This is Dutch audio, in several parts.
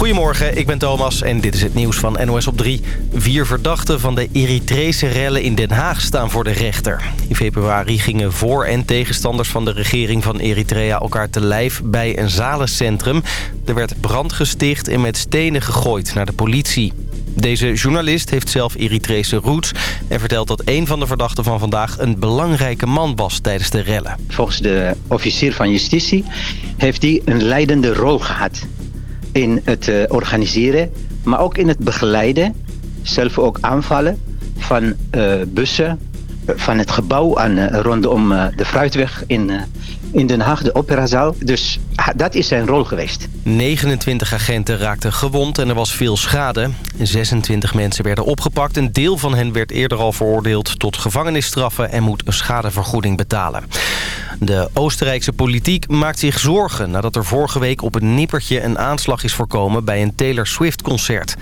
Goedemorgen, ik ben Thomas en dit is het nieuws van NOS op 3. Vier verdachten van de Eritrese rellen in Den Haag staan voor de rechter. In februari gingen voor- en tegenstanders van de regering van Eritrea elkaar te lijf bij een zalencentrum. Er werd brand gesticht en met stenen gegooid naar de politie. Deze journalist heeft zelf Eritrese roots... en vertelt dat een van de verdachten van vandaag een belangrijke man was tijdens de rellen. Volgens de officier van justitie heeft hij een leidende rol gehad in het uh, organiseren, maar ook in het begeleiden, zelf ook aanvallen van uh, bussen, van het gebouw aan, rondom de Fruitweg in, in Den Haag, de operazaal. Dus dat is zijn rol geweest. 29 agenten raakten gewond en er was veel schade. 26 mensen werden opgepakt. Een deel van hen werd eerder al veroordeeld tot gevangenisstraffen... en moet een schadevergoeding betalen. De Oostenrijkse politiek maakt zich zorgen... nadat er vorige week op een nippertje een aanslag is voorkomen... bij een Taylor Swift-concert.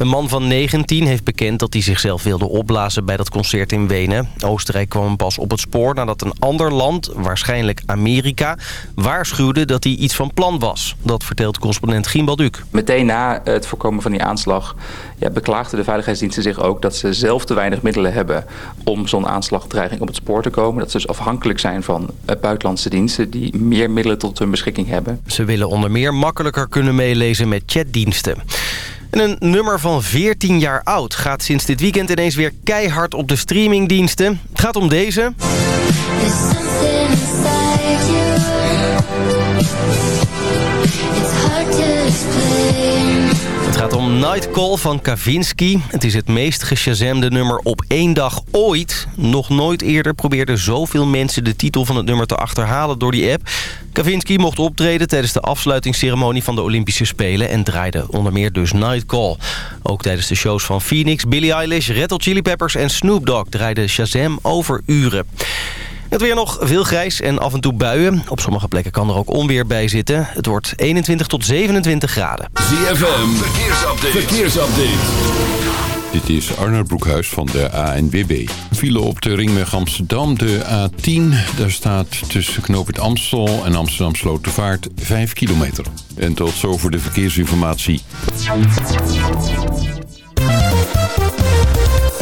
Een man van 19 heeft bekend dat hij zichzelf wilde opblazen bij dat concert in Wenen. Oostenrijk kwam pas op het spoor nadat een ander land, waarschijnlijk Amerika, waarschuwde dat hij iets van plan was. Dat vertelt correspondent Gimbal Duk. Meteen na het voorkomen van die aanslag ja, beklaagden de veiligheidsdiensten zich ook dat ze zelf te weinig middelen hebben om zo'n aanslagdreiging op het spoor te komen. Dat ze dus afhankelijk zijn van buitenlandse diensten die meer middelen tot hun beschikking hebben. Ze willen onder meer makkelijker kunnen meelezen met chatdiensten. En een nummer van 14 jaar oud gaat sinds dit weekend ineens weer keihard op de streamingdiensten. Het gaat om deze. Gaat om Night Call van Kavinsky. Het is het meest geshazamde nummer op één dag ooit. Nog nooit eerder probeerden zoveel mensen de titel van het nummer te achterhalen door die app. Kavinsky mocht optreden tijdens de afsluitingsceremonie van de Olympische Spelen... en draaide onder meer dus Night Call. Ook tijdens de shows van Phoenix, Billie Eilish, Red Hot Chili Peppers en Snoop Dogg... draaide Shazam over uren. Het weer nog veel grijs en af en toe buien. Op sommige plekken kan er ook onweer bij zitten. Het wordt 21 tot 27 graden. ZFM, verkeersupdate. verkeersupdate. Dit is Arnold Broekhuis van de ANWB. File op de ringweg Amsterdam, de A10. Daar staat tussen Knoopert Amstel en Amsterdam Slotervaart 5 kilometer. En tot zover de verkeersinformatie.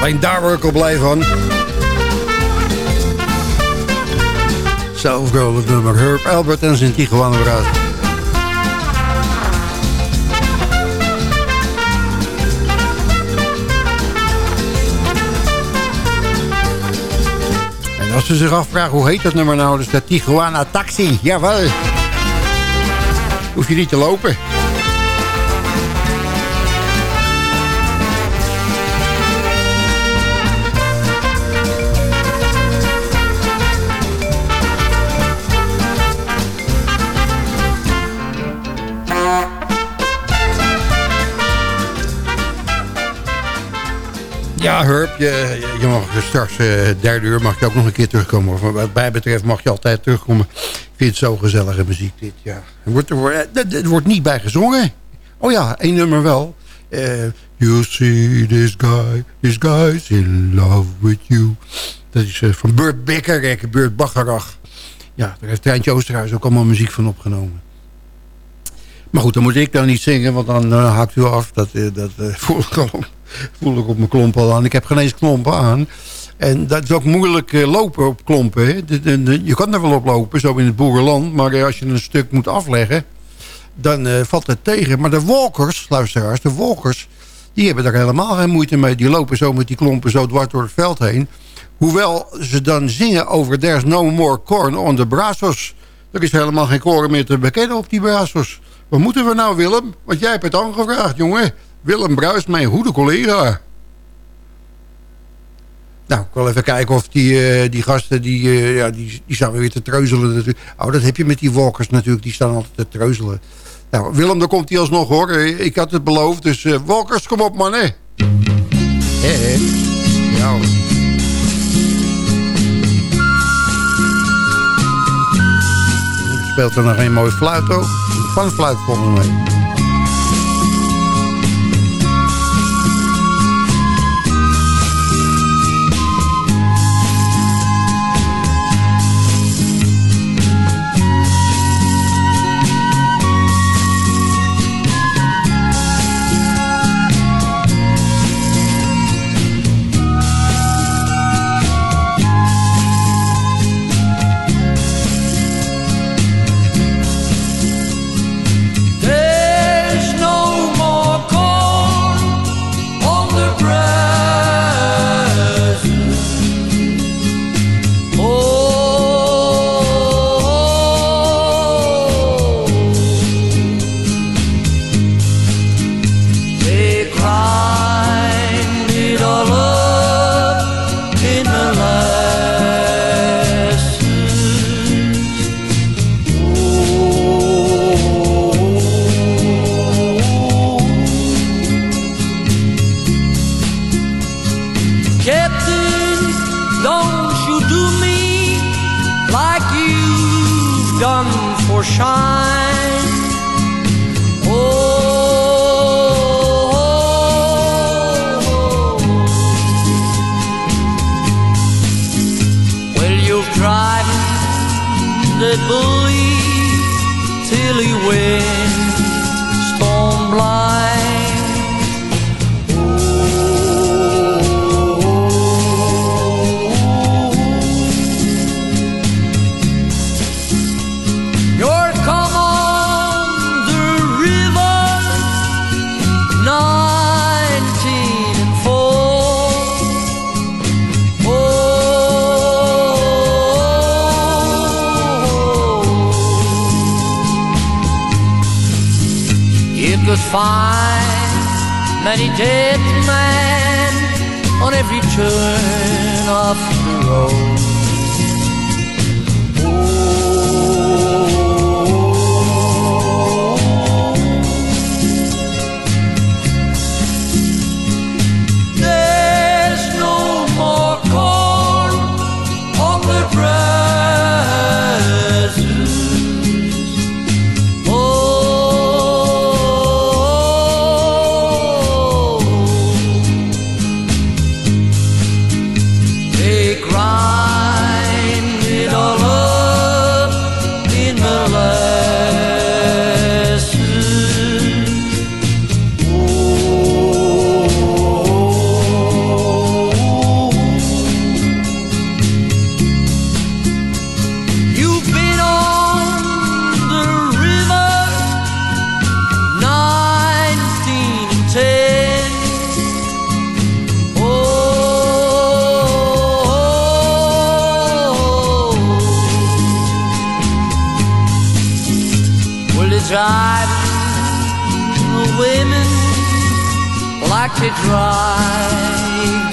Alleen daar word ik al blij van. Nummer Herb Albert en zijn Tijuana Braat. En als ze zich afvragen hoe heet dat nummer nou, dus de Tijuana Taxi. Jawel. Hoef je niet te lopen. Ja, Herb, je, je mag straks uh, derde uur mag je ook nog een keer terugkomen. Wat mij betreft mag je altijd terugkomen. Ik vind het zo gezellige muziek dit, ja. Er wordt, wordt, er wordt niet bij gezongen. Oh ja, één nummer wel. Uh, you see this guy, this guy's in love with you. Dat is van Burt Becker, Burt Bacharach. Ja, daar heeft Treintje Oosterhuis ook allemaal muziek van opgenomen. Maar goed, dan moet ik dan niet zingen, want dan uh, haakt u af. Dat, dat voel, ik al, voel ik op mijn klomp al aan. Ik heb geen eens klompen aan. En dat is ook moeilijk lopen op klompen. Je kan er wel op lopen, zo in het boerenland. Maar als je een stuk moet afleggen, dan valt het tegen. Maar de walkers, luisteraars, de walkers... die hebben daar helemaal geen moeite mee. Die lopen zo met die klompen zo dwars door het veld heen. Hoewel ze dan zingen over There's no more corn on the Brazos. Er is helemaal geen koren meer te bekennen op die Brazos. Wat moeten we nou, Willem? Want jij hebt het aangevraagd, jongen. Willem Bruis, mijn goede collega. Nou, ik wil even kijken of die, uh, die gasten, die, uh, ja, die, die staan weer te treuzelen. Oh, dat heb je met die walkers natuurlijk, die staan altijd te treuzelen. Nou, Willem, daar komt hij alsnog hoor. Ik had het beloofd, dus uh, walkers, kom op man, hè. Hé, Ja speelt er nog een mooi fluit ook. Een fluit volgens mij. that bleed till he went storm blind. find many dead men on every turn of the road. to dry.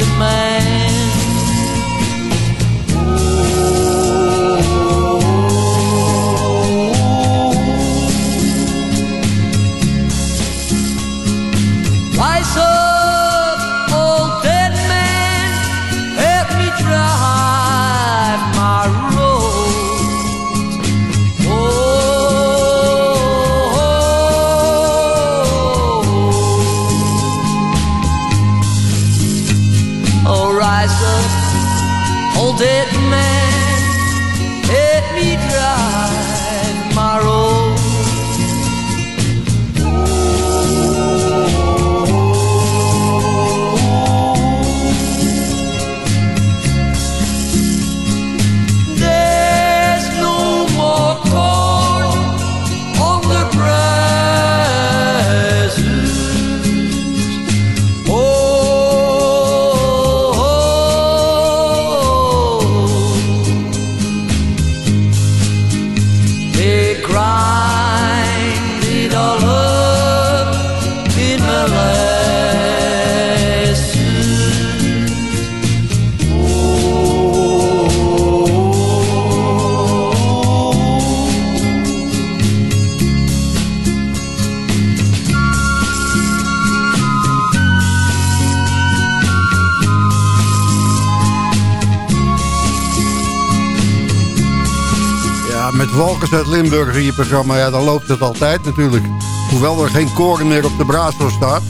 Walkers uit Limburg in je programma, ja, dan loopt het altijd natuurlijk. Hoewel er geen koren meer op de braadstoel staat.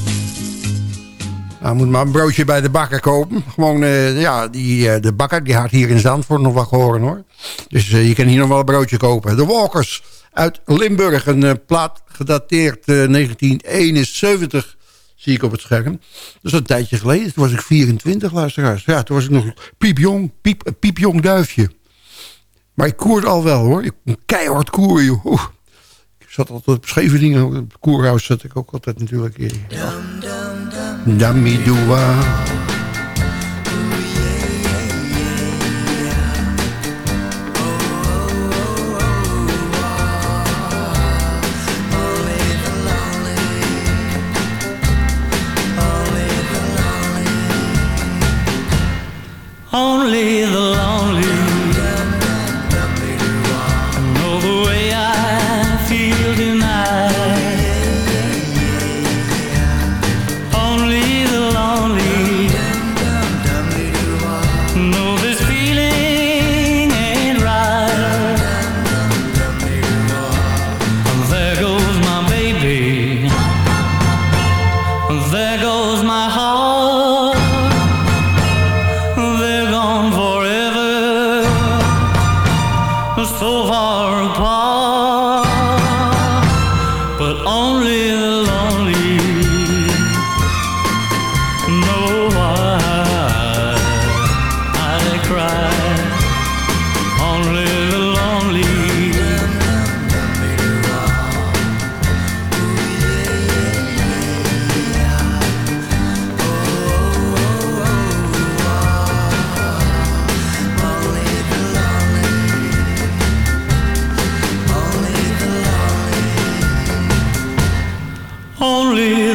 Nou, moet maar een broodje bij de bakker kopen. Gewoon, eh, ja, die, eh, de bakker die had hier in Zandvoort nog wat gehoord hoor. Dus eh, je kan hier nog wel een broodje kopen. De Walkers uit Limburg, een plaat gedateerd eh, 1971 zie ik op het scherm. Dat is een tijdje geleden. Toen was ik 24, luisteraars. Ja, toen was ik nog piepjong, piep, piepjong duifje. Maar ik koerde al wel hoor. Ik keihard koeren joh. Ik zat altijd op Scheveningen. Op het koerhuis zat ik ook altijd natuurlijk. in. Only the Only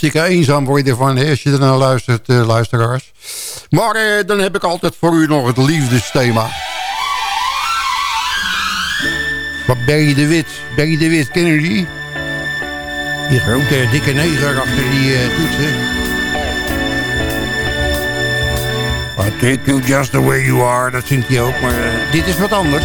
Hartstikke eenzaam word je ervan als je er naar luistert, eh, luisteraars. Maar eh, dan heb ik altijd voor u nog het liefdesthema. Van Berry de Wit. Berry de Wit, kennen jullie die? Grote dikke neger achter die eh, toetsen. I take you just the way you are, dat zingt hij ook. Maar dit is wat anders.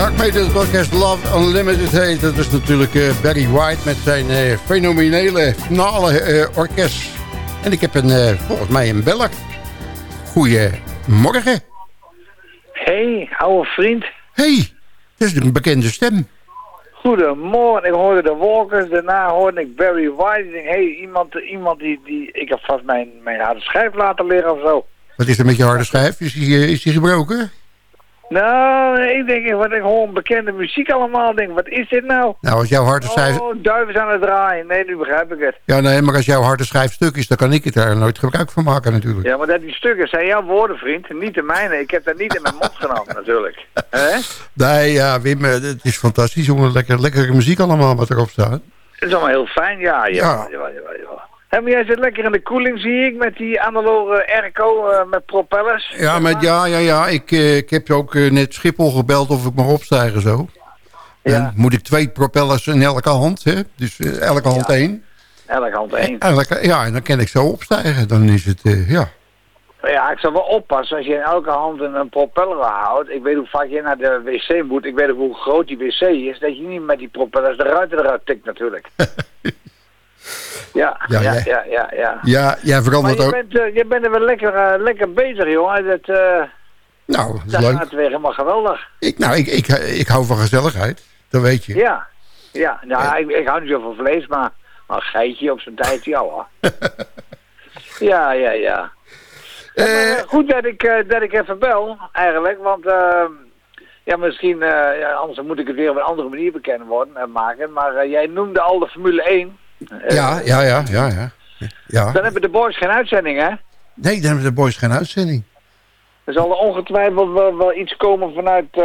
Waarmee dit podcast Love Unlimited heet. Dat is natuurlijk uh, Barry White met zijn uh, fenomenele finale uh, orkest. En ik heb een, volgens mij een beller. Goedemorgen. Hey, oude vriend. Hey, dat is een bekende stem. Goedemorgen, ik hoorde de Walkers, daarna hoorde ik Barry White. Ik denk, hé, hey, iemand, iemand die, die... Ik heb vast mijn, mijn harde schijf laten liggen of zo. Wat is er met je harde schijf? Is die, is die gebroken? Nou, ik denk, wat ik hoor bekende muziek allemaal. denk, wat is dit nou? Nou, als jouw harde schijf... Oh, duivens aan het draaien. Nee, nu begrijp ik het. Ja, nee, maar als jouw harde schijf stuk is, dan kan ik het daar nooit gebruik van maken natuurlijk. Ja, maar dat die stukken zijn jouw woorden, vriend. Niet de mijne. Ik heb dat niet in mijn mond genomen, natuurlijk. He? Nee, ja, Wim, eh, het is fantastisch, jongen. Lekker, lekkere muziek allemaal wat erop staat. Het is allemaal heel fijn, ja. Ja, ja. Hey, maar jij zit lekker in de koeling, zie ik, met die analoge airco uh, met propellers. Ja, met, ja, ja, ja. Ik, uh, ik heb ook uh, net Schiphol gebeld of ik mag opstijgen zo. Ja. En moet ik twee propellers in elke hand, hè? Dus elke hand ja. één. Elke hand één. Elke, ja, en dan kan ik zo opstijgen. Dan is het, ja. Ja, ik zal wel oppassen als je in elke hand een, een propeller houdt. Ik weet hoe vaak je naar de wc moet. Ik weet ook hoe groot die wc is. Dat je niet met die propellers de ruiten eruit tikt natuurlijk. Ja, ja, ja, ja, ja. Ja, ja jij verandert maar je ook. Bent, uh, je bent er wel lekker, uh, lekker bezig, jongen. Dat, uh, nou, dat, dat gaat weer helemaal geweldig. Ik, nou, ik, ik, ik hou van gezelligheid. Dat weet je. Ja, ja. Nou, ja. Ik, ik hou niet zo van vlees, maar, maar een geitje op zijn tijd, ja hoor. ja, ja, ja. Maar, goed dat ik, dat ik even bel, eigenlijk. Want ja, misschien, ja, anders moet ik het weer op een andere manier bekend worden, maken. Maar jij noemde al de Formule 1. Ja, ja, ja, ja, ja. ja. Dan hebben de boys geen uitzending, hè? Nee, dan hebben de boys geen uitzending. Er zal er ongetwijfeld wel, wel iets komen vanuit, uh,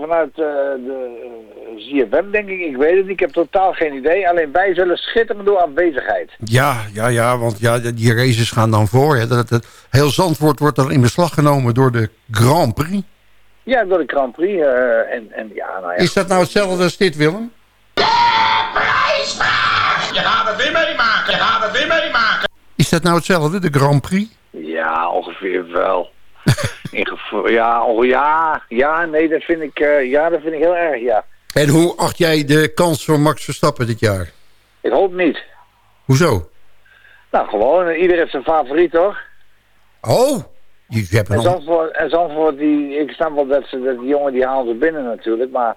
vanuit uh, de ZFM, denk ik. Ik weet het niet, ik heb totaal geen idee. Alleen wij zullen schitteren door afwezigheid. Ja, ja, ja, want ja, die races gaan dan voor. Hè. Dat, dat, heel Zandvoort wordt dan in beslag genomen door de Grand Prix. Ja, door de Grand Prix. en, en, ja, nou ja. Is dat nou hetzelfde als dit, Willem? Je gaat het weer meemaken. Je gaat het weer meemaken. Is dat nou hetzelfde, de Grand Prix? Ja, ongeveer wel. In ja, oh, ja, ja, nee, dat vind ik, uh, ja, dat vind ik heel erg, ja. En hoe acht jij de kans voor Max Verstappen dit jaar? Ik hoop niet. Hoezo? Nou, gewoon, iedereen heeft zijn favoriet, toch? Oh, je hebt een... En Zandvoort, en Zandvoort die, ik snap wel dat, ze, dat die jongen die haalt ze binnen natuurlijk, maar...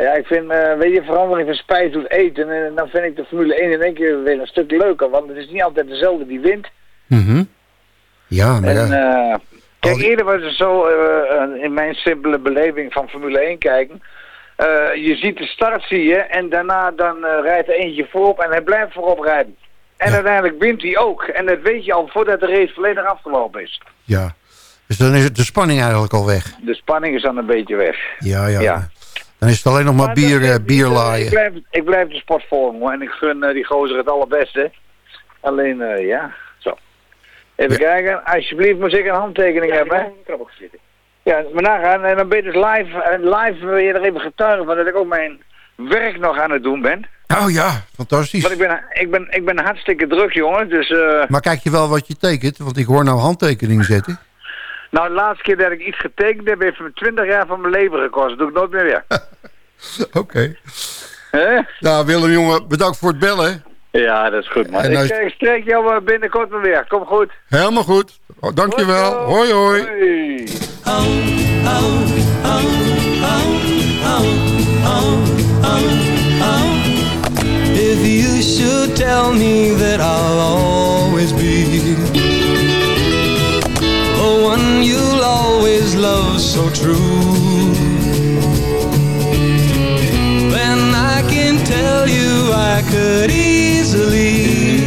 Ja, ik vind, uh, weet je, verandering van spijs doet eten. En dan vind ik de Formule 1 in één keer weer een stuk leuker. Want het is niet altijd dezelfde die wint. Mm Ja, maar en. Uh, kijk, eerder was het zo, uh, in mijn simpele beleving van Formule 1 kijken. je ziet de start, zie je. En daarna dan rijdt er eentje voorop en hij blijft voorop rijden. En ja. uiteindelijk wint hij ook. En dat weet je al voordat de race volledig afgelopen is. Ja, dus dan is het de spanning eigenlijk al weg. De spanning is dan een beetje weg. Ja, ja. ja. Dan is het alleen nog maar, maar bier, uh, bier laaien. Ik blijf, ik blijf de sport volgen en ik gun uh, die gozer het allerbeste. Alleen, uh, ja, zo. Even ja. kijken, alsjeblieft moet ik een handtekening ja, hebben. zitten. Ja, maar nagaan, en dan ben je dus live, live wil je er even getuigen van dat ik ook mijn werk nog aan het doen ben. Oh ja, fantastisch. Want ik ben, ik ben, ik ben hartstikke druk, jongen, dus... Maar kijk je wel wat je tekent? Want ik hoor nou handtekeningen zetten. Nou, de laatste keer dat ik iets getekend heb, heeft me 20 jaar van mijn leven gekost. Dat doe ik nooit meer weer. Oké. Okay. Nou, Willem, jongen, bedankt voor het bellen. Ja, dat is goed, man. Ik, ik streek jou eh, binnenkort maar weer. Kom goed. Helemaal goed. Oh, dankjewel. Hoi, hoi. hoi. If you should tell me that I'll always be one you'll always love so true. Tell you I could easily,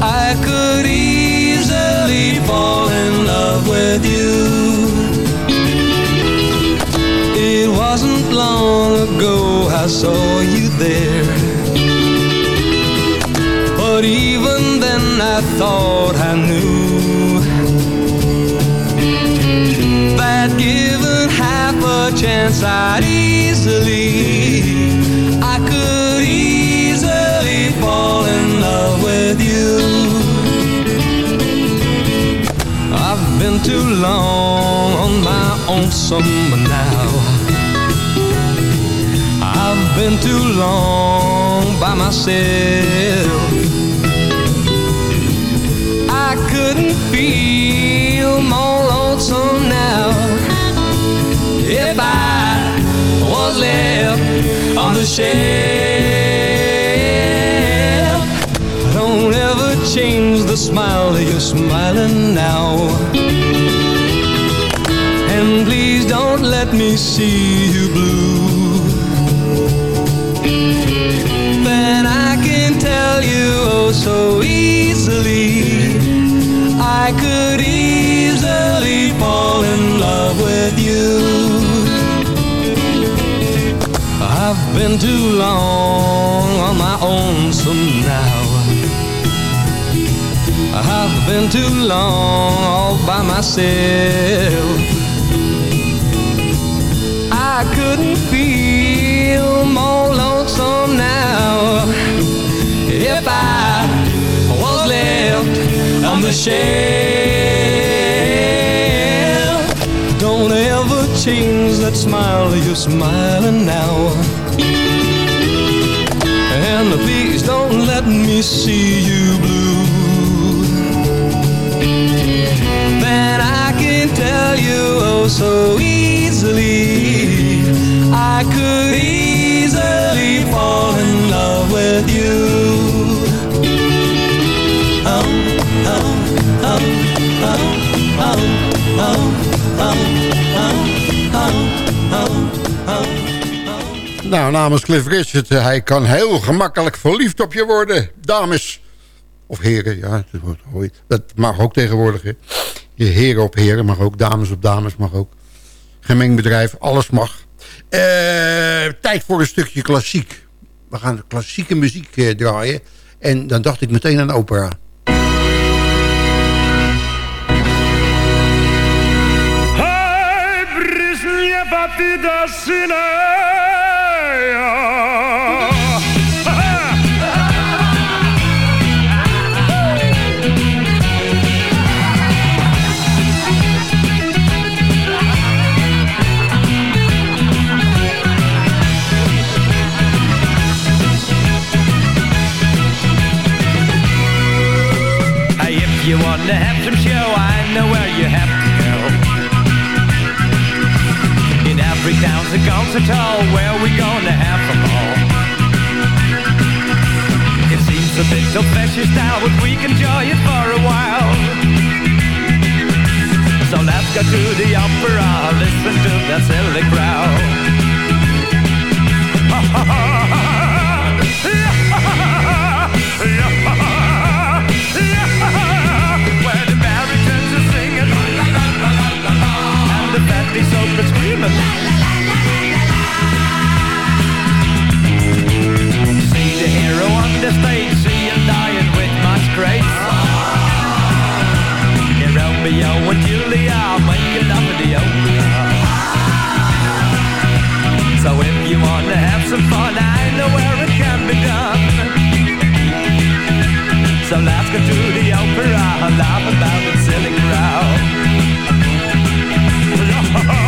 I could easily fall in love with you. It wasn't long ago I saw you there. But even then I thought I knew that given half a chance, I'd easily, love with you. I've been too long on my own summer now. I've been too long by myself. I couldn't feel more lonesome now if I was left on the shelf. Smile you're smiling now. And please don't let me see you blue. Then I can tell you oh so easily. I could easily fall in love with you. I've been too long on my own some been too long all by myself. I couldn't feel more lonesome now if I was left on the shelf. Don't ever change that smile you're smiling now. And please don't let me see you you oh so easily. I could easily fall in love with you. Oh, oh, oh, oh, oh, oh, oh, Nou, namens Cliff Richard, eh, hij kan heel gemakkelijk verliefd op je worden. Dames of heren, ja. Dat mag ook tegenwoordig. Hè. Je heren op heren mag ook, dames op dames mag ook. Gemengd bedrijf, alles mag. Eh, tijd voor een stukje klassiek. We gaan klassieke muziek eh, draaien. En dan dacht ik meteen aan opera. Hej, a where we gonna have them all. It seems a bit old-fashioned style, but we can enjoy it for a while. So let's go to the opera, listen to that silly crowd. Where the are singing And the screaming the stage See him dying with much grace In Romeo and Julia Making love in the opera So if you wanna have some fun I know where it can be done. So let's go to the opera, laugh about the silly crowd.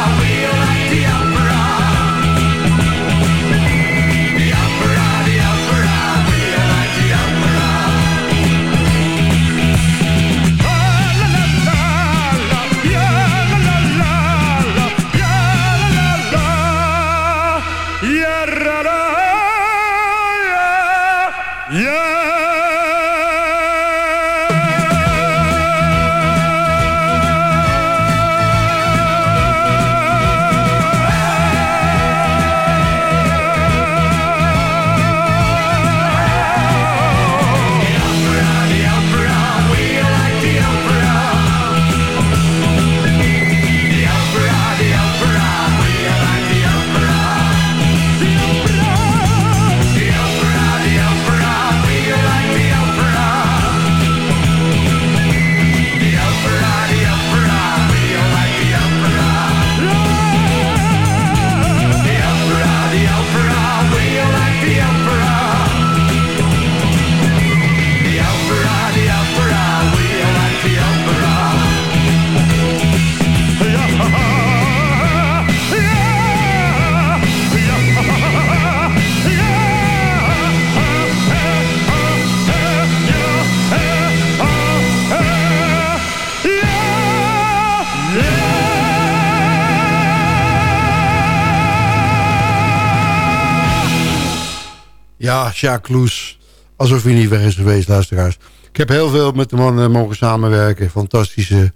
Jacques. Alsof hij niet weg is geweest, luisteraars. Ik heb heel veel met de man eh, mogen samenwerken. Fantastische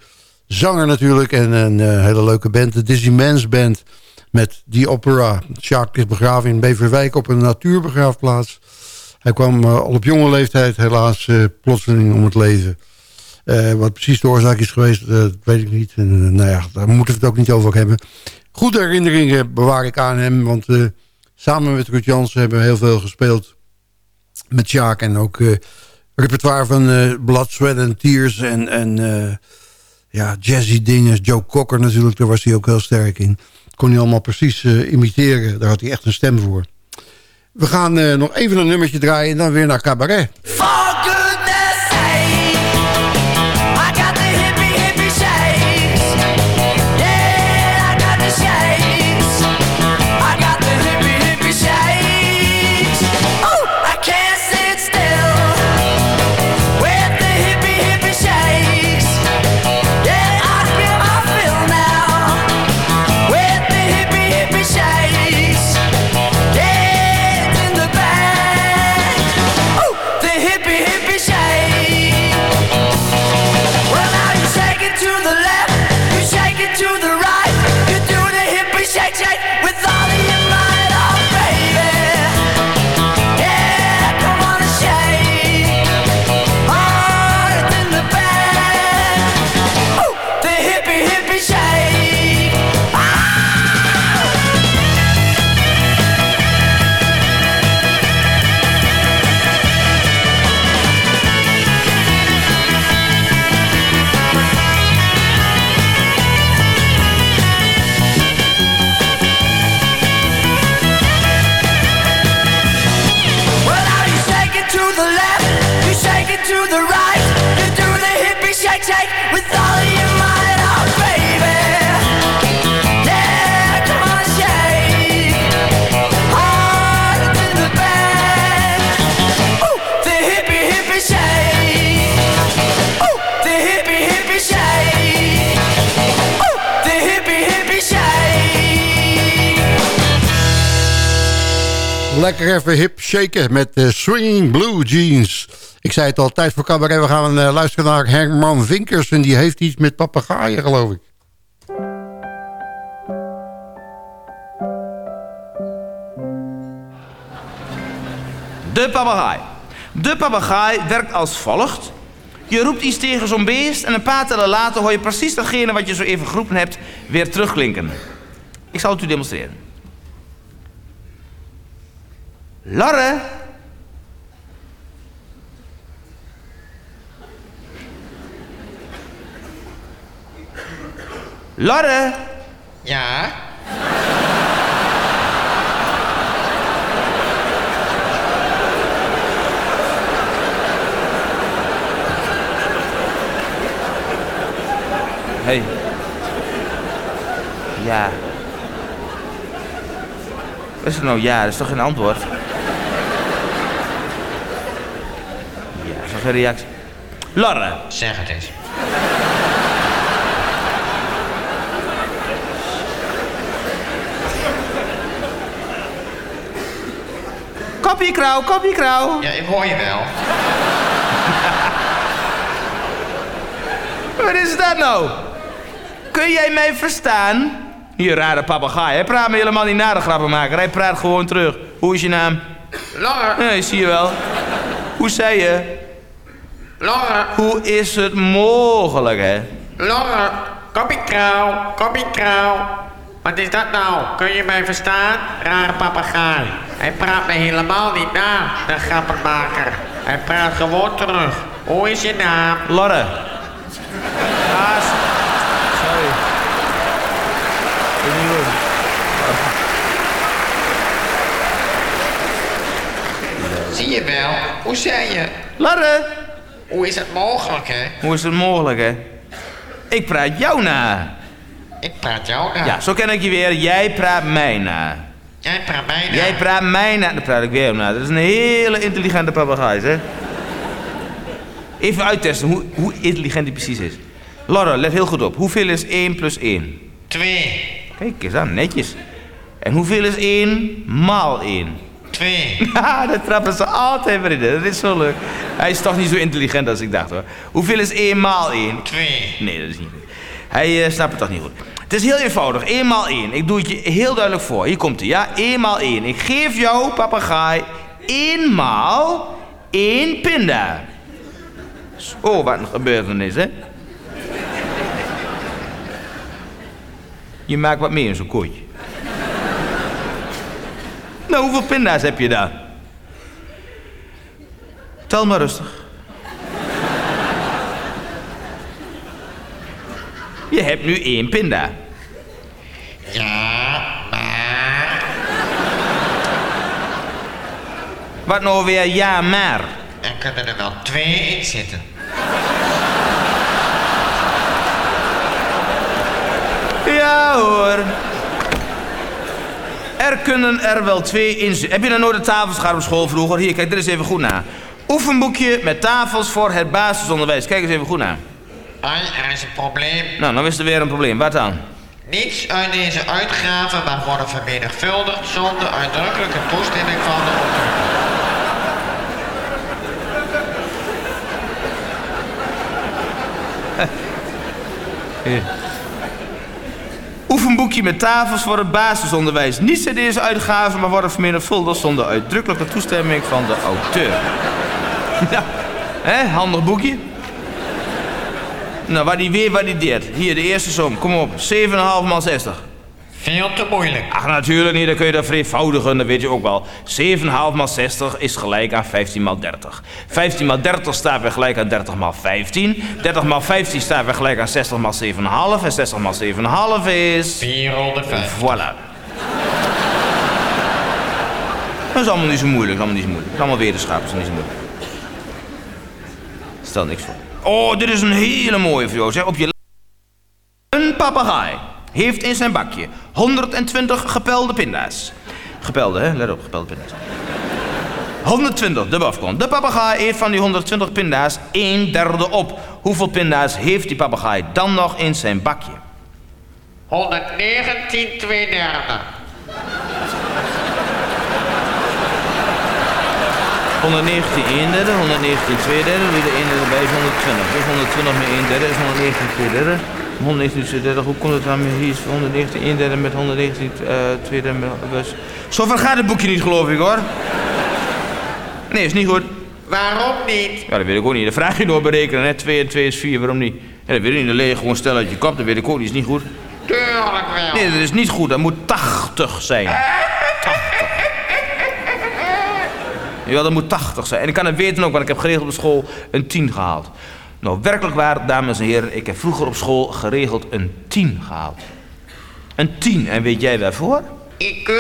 zanger natuurlijk. En een eh, hele leuke band. De Dizzy Mans Band. Met die opera. Jacques ligt begraven in Beverwijk op een natuurbegraafplaats. Hij kwam eh, al op jonge leeftijd helaas plotseling om het leven. Wat precies de oorzaak is geweest, dat weet ik niet. En, nou ja, daar moeten we het ook niet over hebben. Goede herinneringen bewaar ik aan hem. Want samen met Ruud Jansen hebben we heel veel gespeeld met Sjaak. En ook eh, repertoire van eh Blood, Sweat and Tears. En, en eh, ja, jazzy dingen. Joe Cocker natuurlijk, daar was hij ook heel sterk in. Kon hij allemaal precies imiteren. Daar had hij echt een stem voor. We gaan nog even een nummertje draaien en dan weer naar cabaret. Lekker even hip shaken met de Swinging Blue Jeans. Ik zei het al, tijd voor cabaret. We gaan eh, luisteren naar Herman Vinkers. En die heeft iets met papegaaien, geloof ik. De papegaai. De papegaai werkt als volgt. Je roept iets tegen zo'n beest en een paar tellen later hoor je precies datgene wat je zo even geroepen hebt weer terugklinken. Ik zal het u demonstreren. Lorre. Lorre. Ja? Hey. Ja. Wat is het nou ja? Dat is toch geen antwoord? Reactie? Lorre. Zeg het eens. Kopje krauw, kopje krauw. Ja, ik hoor je wel. Wat is dat nou? Kun jij mij verstaan? Hier, rare papegaai. Hij praat me helemaal niet na de grappenmaker. Hij praat gewoon terug. Hoe is je naam? Lorre. Nee, zie je wel. Hoe zei je? Lorre. Hoe is het mogelijk, hè? Lorre. Kopie krauw. Kopie krauw. Wat is dat nou? Kun je mij verstaan? Rare papegaai. Hij praat me helemaal niet na, de grappenmaker. Hij praat gewoon terug. Hoe is je naam? Lorre. Ah, sorry. Zie je wel? Hoe zei je? Lorre. Hoe is het mogelijk, hè? Hoe is het mogelijk, hè? Ik praat jou na. Ik praat jou na. Ja, zo ken ik je weer. Jij praat mij na. Jij praat mij na. Jij praat mij na. Dan praat ik weer om na. Dat is een hele intelligente papegaai, hè? Even uittesten hoe, hoe intelligent hij precies is. Laura, let heel goed op. Hoeveel is 1 plus 1? Twee. Kijk eens aan, netjes. En hoeveel is 1 maal 1? Twee. Dat trappen ze altijd weer in. Dat is zo leuk. Hij is toch niet zo intelligent als ik dacht hoor. Hoeveel is 1 maal 1? Twee. Nee, dat is niet goed. Hij eh, snapt het toch niet goed. Het is heel eenvoudig. 1 maal 1. Ik doe het je heel duidelijk voor. Hier komt hij, ja? 1 maal 1. Ik geef jou, papegaai, 1 maal 1 pinda. Oh, wat een gebeurtenis, hè? Je maakt wat meer in zo'n kooitje. Nou, hoeveel pinda's heb je daar? Tel maar rustig. Je hebt nu één pinda. Ja, maar... Wat nou weer ja, maar? Er kunnen er wel twee in zitten. Ja hoor. Er kunnen er wel twee in zitten. Heb je dan nooit de tafels gehad op school vroeger? Hier, kijk, dit is even goed na. Oefenboekje met tafels voor het basisonderwijs. Kijk eens even goed na. Ai, er is een probleem. Nou, dan is er weer een probleem. Wat dan? Niets uit deze uitgave mag worden vermenigvuldigd zonder uitdrukkelijke toestemming van de auteur. Oefenboekje met tafels voor het basisonderwijs. Niet in deze uitgave, maar worden vermenigvuldigd zonder uitdrukkelijke toestemming van de auteur. Ja, hè, handig boekje. Nou, wat die weer valideert. Hier, de eerste som. Kom op, 7,5 maal 60. Veel te moeilijk. Ach, natuurlijk niet, dan kun je dat vereenvoudigen, dat weet je ook wel. 7,5 maal 60 is gelijk aan 15 maal 30. 15 maal 30 staat weer gelijk aan 30 maal 15. 30 maal 15 staat weer gelijk aan 60 maal 7,5. En 60 maal 7,5 is... 450. Voilà. Dat is allemaal niet zo moeilijk, allemaal niet zo moeilijk. Het is allemaal wetenschap, dat is niet zo moeilijk. Stel niks voor. Oh, dit is een hele mooie voor jou. Zeg, op je... Een papegaai heeft in zijn bakje 120 gepelde pinda's. Gepelde, hè? Let op, gepelde pinda's. 120, de bafkont. De papegaai eet van die 120 pinda's een derde op. Hoeveel pinda's heeft die papegaai dan nog in zijn bakje? 119 twee derde. 119 1 derde, 119 2 derde, doe de 1 derde bij is 120. Dus 120 met 1 derde is 119 2 derde. 119 2 derde, hoe komt het dan? Hier is 119 1 derde met 119 uh, 2 derde. met- Dus. Zover gaat het boekje niet, geloof ik hoor. Nee, is niet goed. Waarom niet? Ja, dat weet ik ook niet. Dan vraag je door berekenen, hè. 2 en 2 is 4, waarom niet? Ja, dat weet ik niet. Dan leeg je gewoon stel uit je kop, dat weet ik ook niet. is niet goed. Tuurlijk wel. Nee, dat is niet goed. Dat moet 80 zijn. 80. Ja, dat moet 80 zijn. En ik kan het weten ook, want ik heb geregeld op school een 10 gehaald. Nou, werkelijk waar, dames en heren, ik heb vroeger op school geregeld een 10 gehaald. Een 10. En weet jij waarvoor? IQ?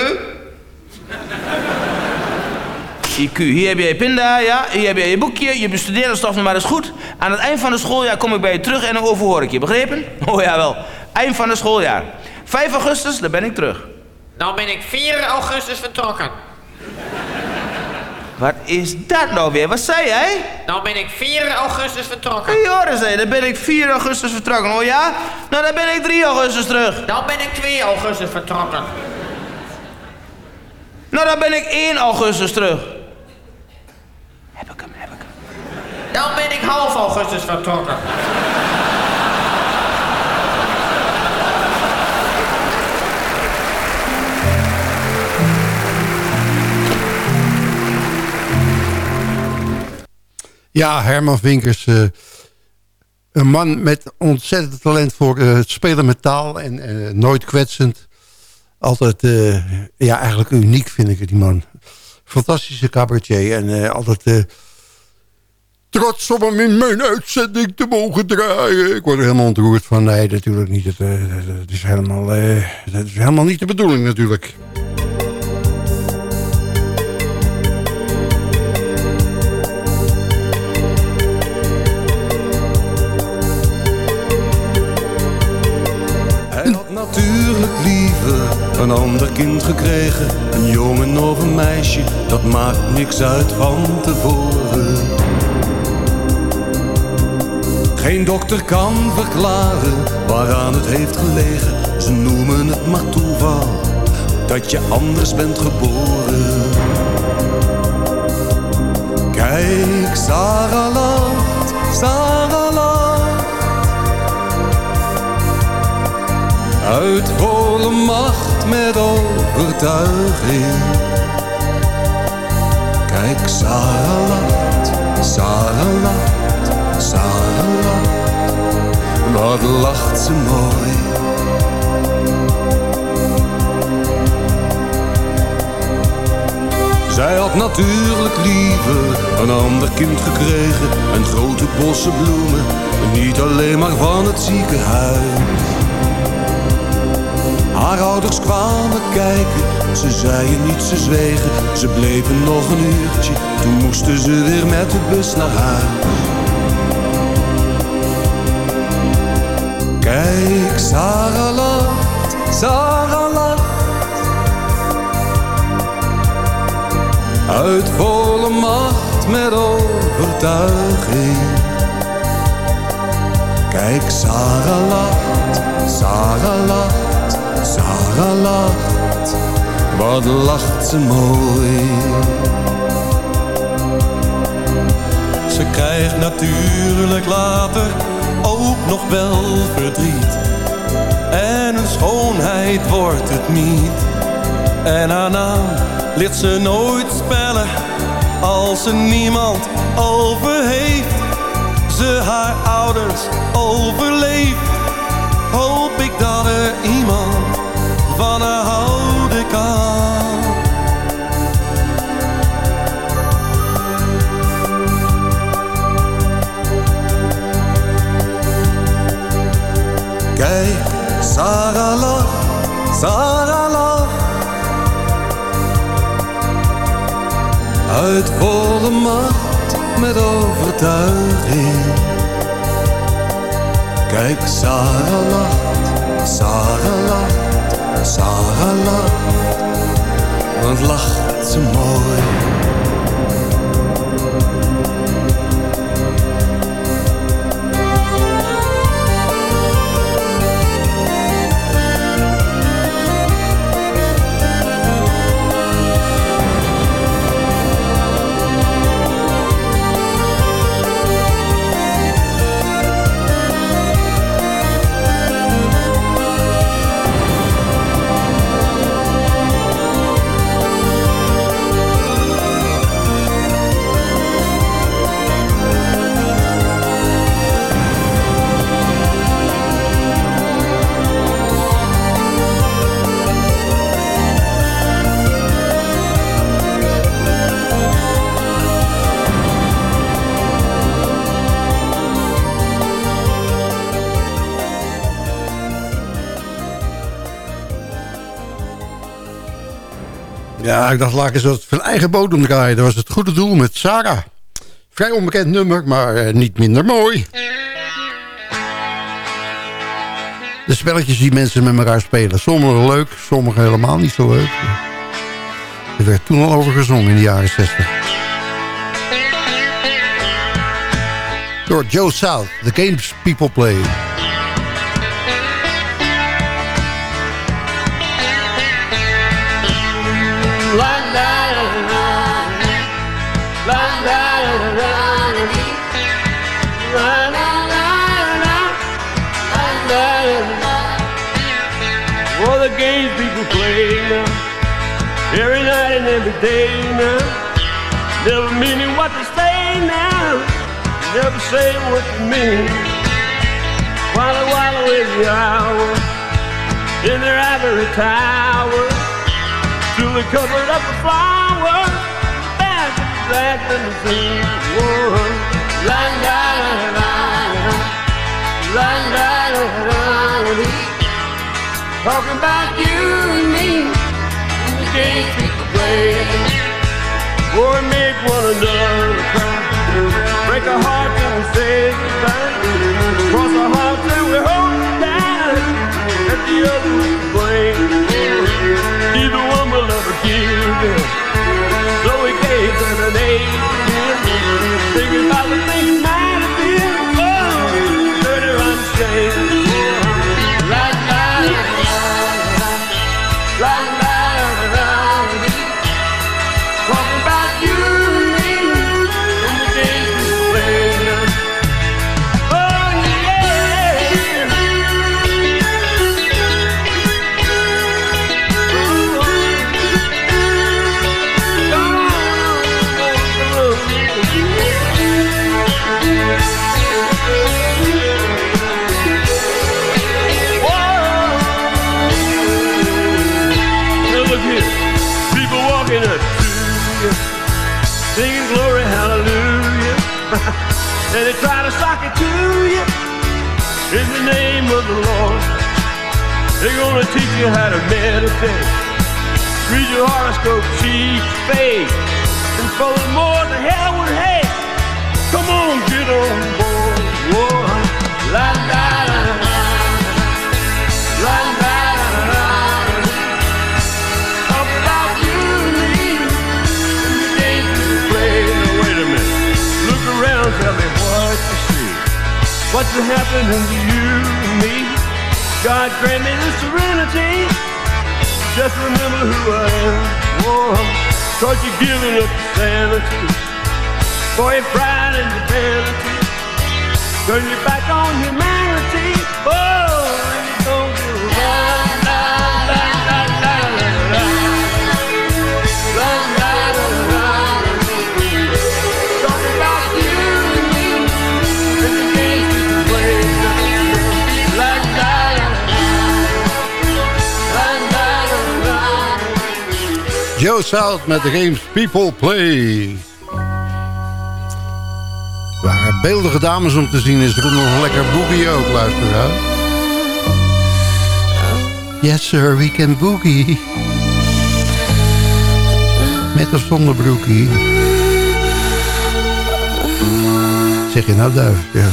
IQ. Hier heb je je pinda, ja. Hier heb je je boekje. Je bestudeerde stof nog maar eens goed. Aan het eind van het schooljaar kom ik bij je terug en dan overhoor ik je. Begrepen? Oh jawel. Eind van het schooljaar. 5 augustus, dan ben ik terug. Nou ben ik 4 augustus vertrokken. Wat is dat nou weer? Wat zei jij? Nou ben ik 4 augustus vertrokken. Hoor zei, dan ben ik 4 augustus vertrokken. Oh ja? Nou, dan ben ik 3 augustus terug. Dan ben ik 2 augustus vertrokken. Nou, dan ben ik 1 augustus terug. Dan ben ik half augustus vertrokken. Ja, Herman Vinkers. eh, een man met ontzettend talent voor eh, het spelen met taal. En eh, nooit kwetsend. Altijd, ja, eigenlijk uniek vind ik die man. Fantastische cabaretier. En altijd trots om hem in mijn uitzending te mogen draaien. Ik word er helemaal ontroerd van. Nee, natuurlijk niet. Dat is helemaal, dat is helemaal niet de bedoeling natuurlijk. Een ander kind gekregen. Een jongen of een meisje, dat maakt niks uit van tevoren. Geen dokter kan verklaren waaraan het heeft gelegen. Ze noemen het maar toeval, dat je anders bent geboren. Sarah lacht, Sarah lacht. Uit macht met overtuiging. Kijk, Sarah lacht, Sarah lacht, Sarah lacht. Wat lacht ze mooi. Zij had natuurlijk liever een ander kind gekregen en grote bossen bloemen, niet alleen maar van het ziekenhuis. Haar ouders kwamen kijken, ze zeiden niet, ze zwegen, ze bleven nog een uurtje, toen moesten ze weer met de bus naar huis. Kijk, Sarah lacht, Sarah lacht. Uit volle macht met overtuiging. Kijk, Sarah lacht, Sarah lacht, Sarah lacht. Wat lacht ze mooi. Ze krijgt natuurlijk later ook nog wel verdriet. En een schoonheid wordt het niet. En haar naam ligt ze nooit spellen als er niemand over heeft. Ze haar ouders overleeft. Kijk, Sarah lacht, Sarah lacht, Sarah lacht. Wat lacht ze mooi. Ik dacht, laat ik eens wat van eigen bodem draaien. Dat was het goede doel met Sarah. Vrij onbekend nummer, maar eh, niet minder mooi. De spelletjes die mensen met elkaar spelen. Sommige leuk, sommige helemaal niet zo leuk. Er werd toen al over gezongen in de jaren 60. Door Joe South, The Games People Play. day now. Never meaning what to say now. Never say what you mean. While I while away the hour in their ivory tower. Truly covered up with flowers. Back back in the sea. Whoa. La la la la la la la. Talking about you and me. And the games people play. Boy, make one another cry. Break our hearts and we say goodbye. Cross our hearts and we hold down. Let the other one blame. Neither one will ever give. So we gave them an age. Thinking about the things might have been. Oh, dirty, unashamed. Gonna teach you how to meditate. Read your horoscope, cheat, fate, and follow more than hell would hate. Come on, get on board. Whoa. La la la la. La la. What's happening to you and me? God grant me the serenity. Just remember who I am. Whoa, cause you're giving up sanity. For your pride and your vanity. Turn your back on humanity. Oh, and you don't do right. Joe South met de games People Play. Waar beeldige dames om te zien is er nog lekker boogie ook, luisteraar. Yes sir, we can boogie. Met of zonder broekie. Zeg je nou duif? Ja.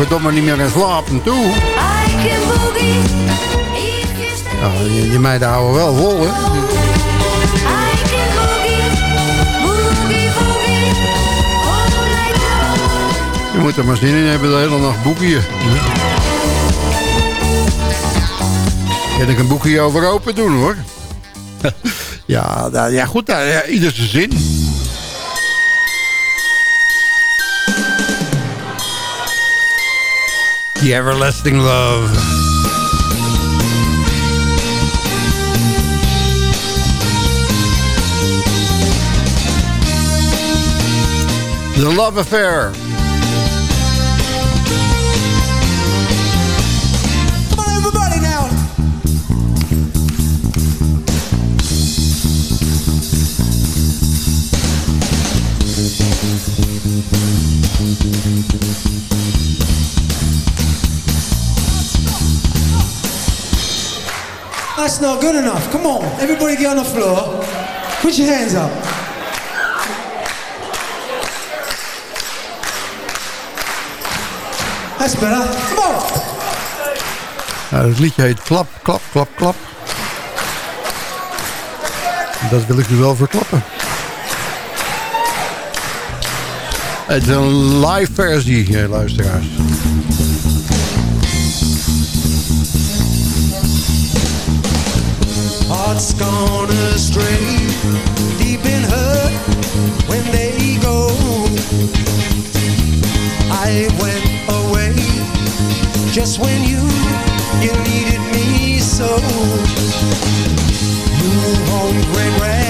godverdomme niet meer in slapen toe. Nou, ja, die, die meiden houden wel vol, hè? Je moet er maar zin in hebben, de hele nacht boekieën. Kan ik een boekje over open doen, hoor. ja, nou, ja, goed, nou, ieder zijn zin. The Everlasting Love. The Love Affair. That's not good enough. Come on, everybody get on the floor. Put your hands up. That's better. Come on. Nou, het liedje heet Klap, Klap, Klap, Klap. Dat wil ik u wel verklappen. Het is een live versie, eh, luisteraars. heart's gone astray, deep in hurt when they go. I went away just when you you needed me so. You won't regret.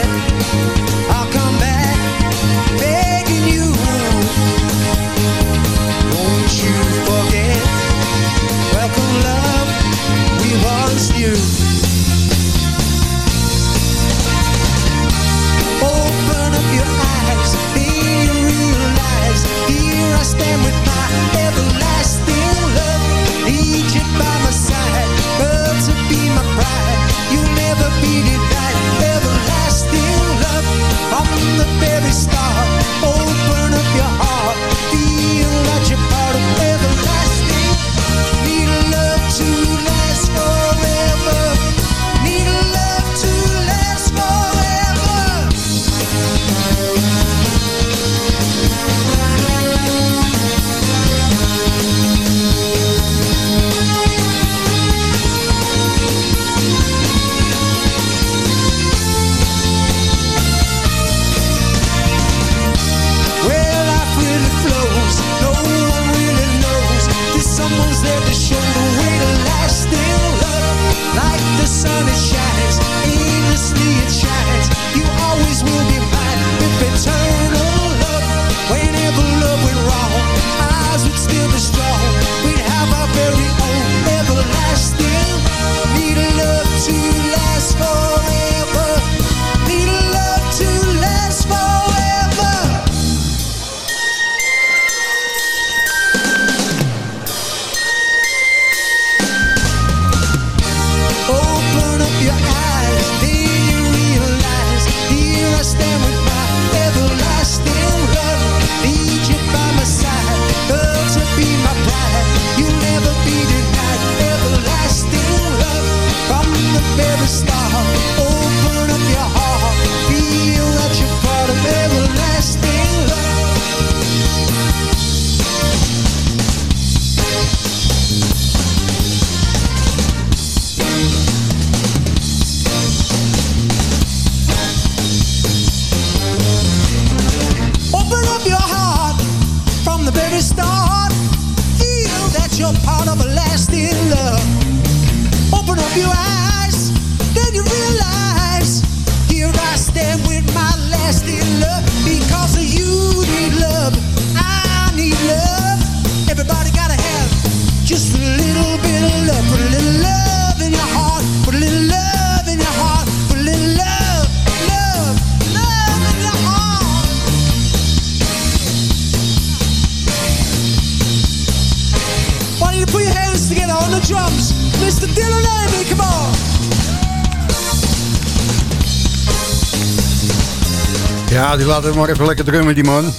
Laten we maar even lekker drummen, die man.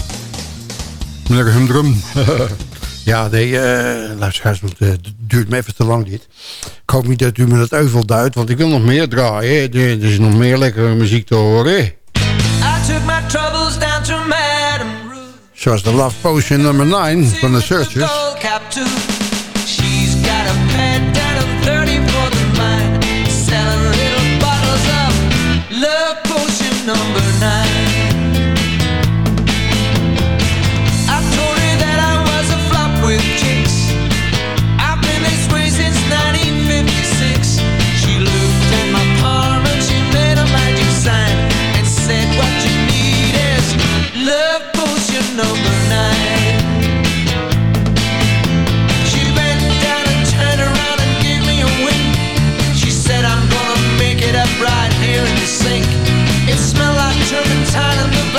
Lekker hem drum. ja, nee, uh, luisteraars, het eh, duurt me even te lang dit. Ik hoop niet dat u me dat euvel duidt, want ik wil nog meer draaien. Er is nog meer lekkere muziek te horen. I took Zoals de Love Potion nummer 9 van de Searchers. up right here in the sink. It smelled like turpentine and the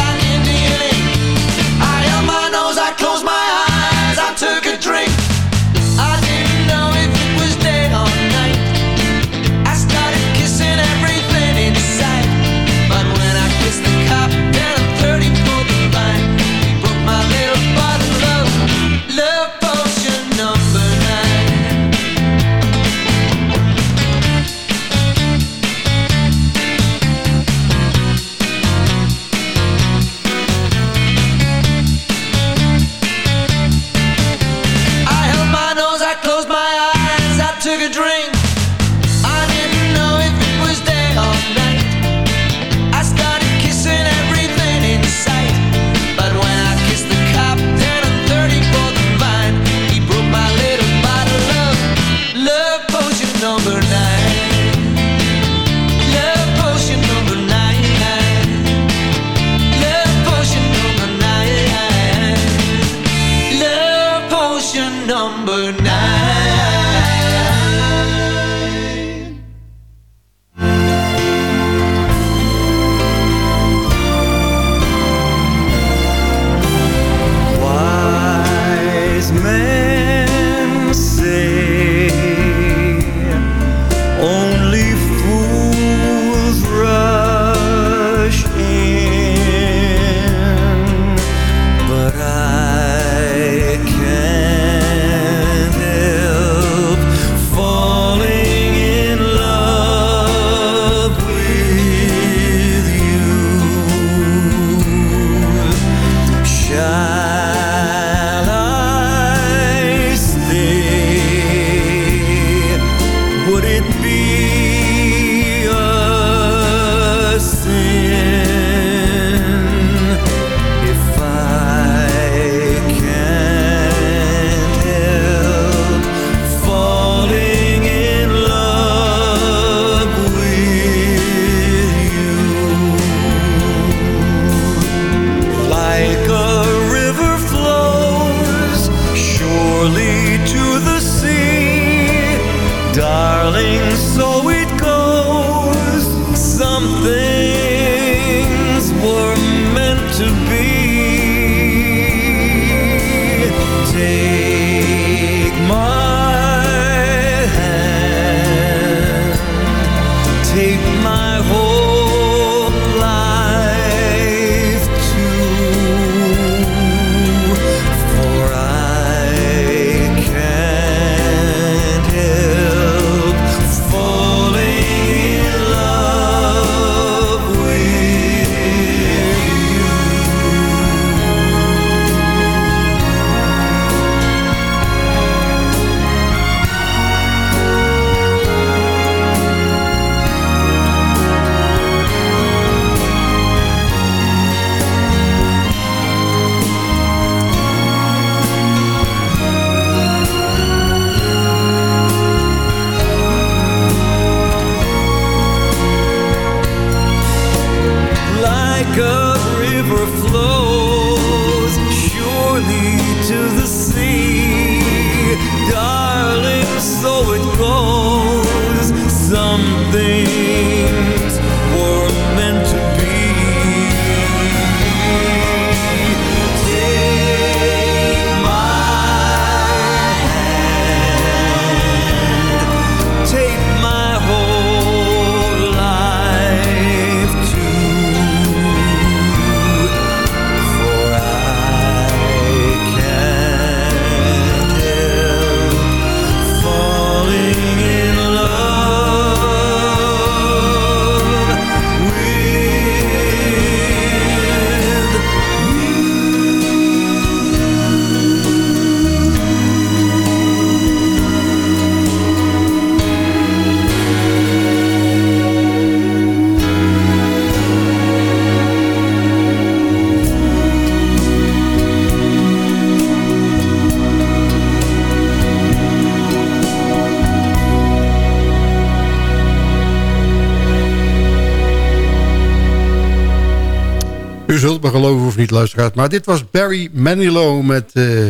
U zult me geloven of niet, luisteraars. Maar dit was Barry Manilow met eh,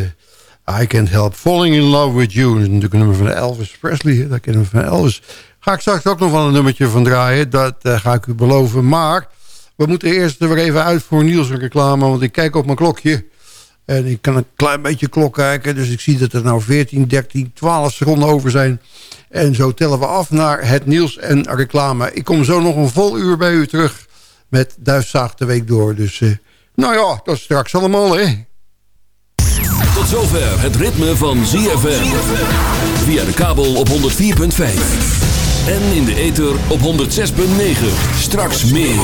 I Can't Help Falling in Love With You. Dat is natuurlijk een nummer van Elvis Presley. Dat kennen we van Elvis. Ga ik straks ook nog wel een nummertje van draaien. Dat eh, ga ik u beloven. Maar we moeten eerst er weer even uit voor Niels reclame. Want ik kijk op mijn klokje. En ik kan een klein beetje klok kijken. Dus ik zie dat er nou 14, 13, 12 seconden over zijn. En zo tellen we af naar het nieuws en reclame. Ik kom zo nog een vol uur bij u terug met Duifzaag de Week door. Dus eh, nou ja, dat is straks allemaal hè. Tot zover het ritme van ZFM. Via de kabel op 104.5. En in de ether op 106.9. Straks meer.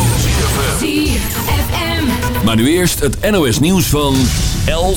Maar nu eerst het NOS nieuws van 11